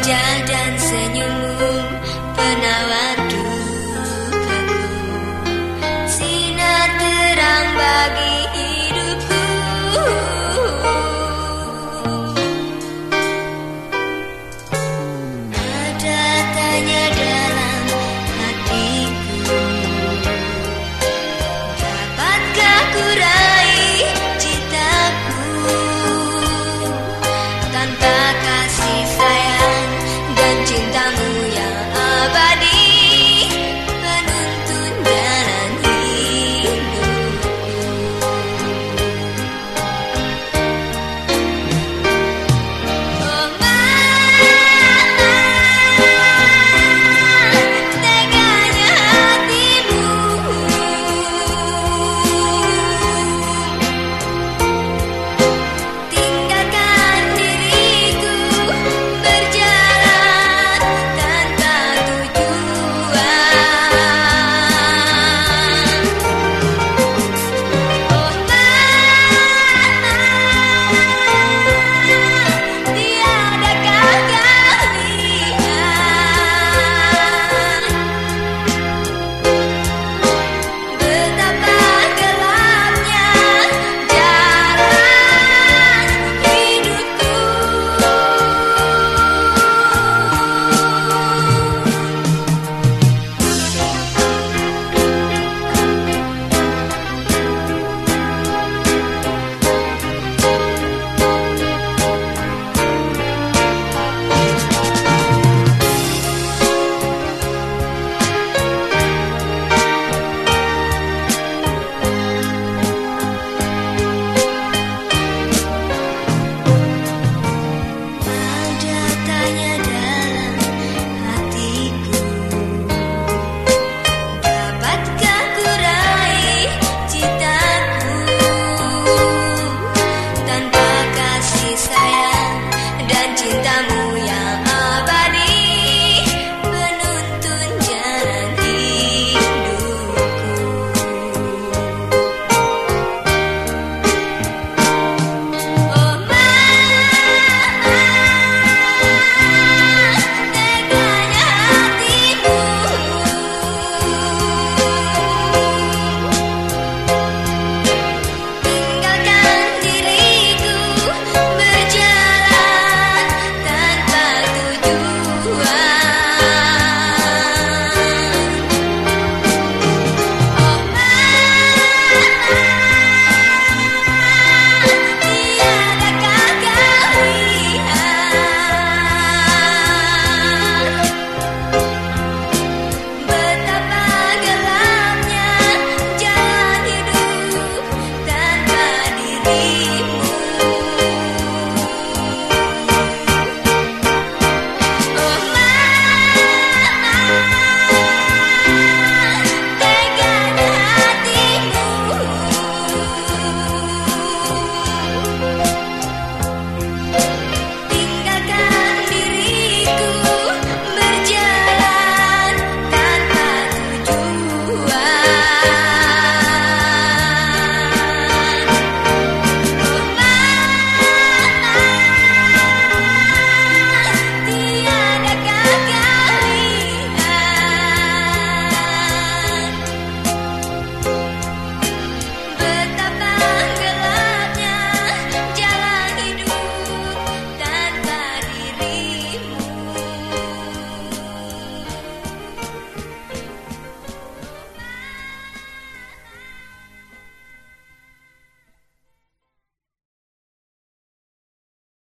wajah dan senyum